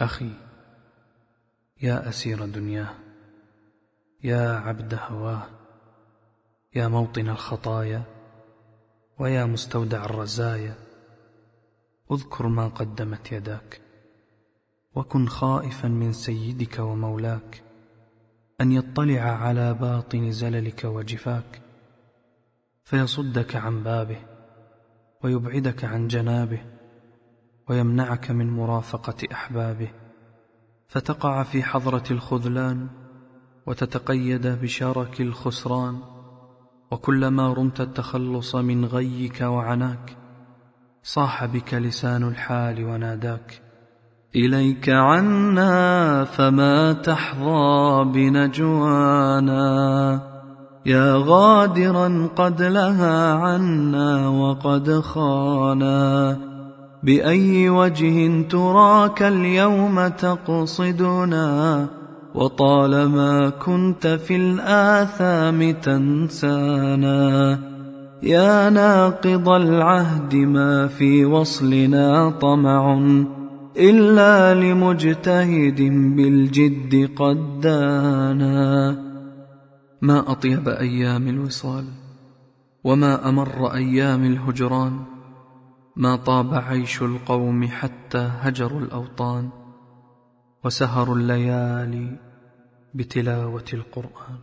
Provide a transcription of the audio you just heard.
أخي يا أسير دنياه يا عبد هواه يا موطن الخطايا ويا مستودع الرزايا اذكر ما قدمت يداك وكن خائفا من سيدك ومولاك أن يطلع على باطن زللك وجفاك فيصدك عن بابه ويبعدك عن جنابه ويمنعك من مرافقة أحبابه. فتقع في حضرة الخذلان وتتقيد بشرك الخسران. وكلما رمت التخلص من غيك وعناك صاح بك لسان الحال وناداك. إليك عنا فما تحظى بنجوانا. يا غادرا قد لها عنا وقد خانا. بأي وجه تراك اليوم تقصدنا؟ وطالما كنت في الآثام تنسانا. يا ناقض العهد ما في وصلنا طمع إلا لمجتهد بالجد قد دانا. ما أطيب أيام الوصال وما أمر أيام الهجران. ما طاب عيش القوم حتى هجروا الأوطان وسهروا الليالي بتلاوة القرآن.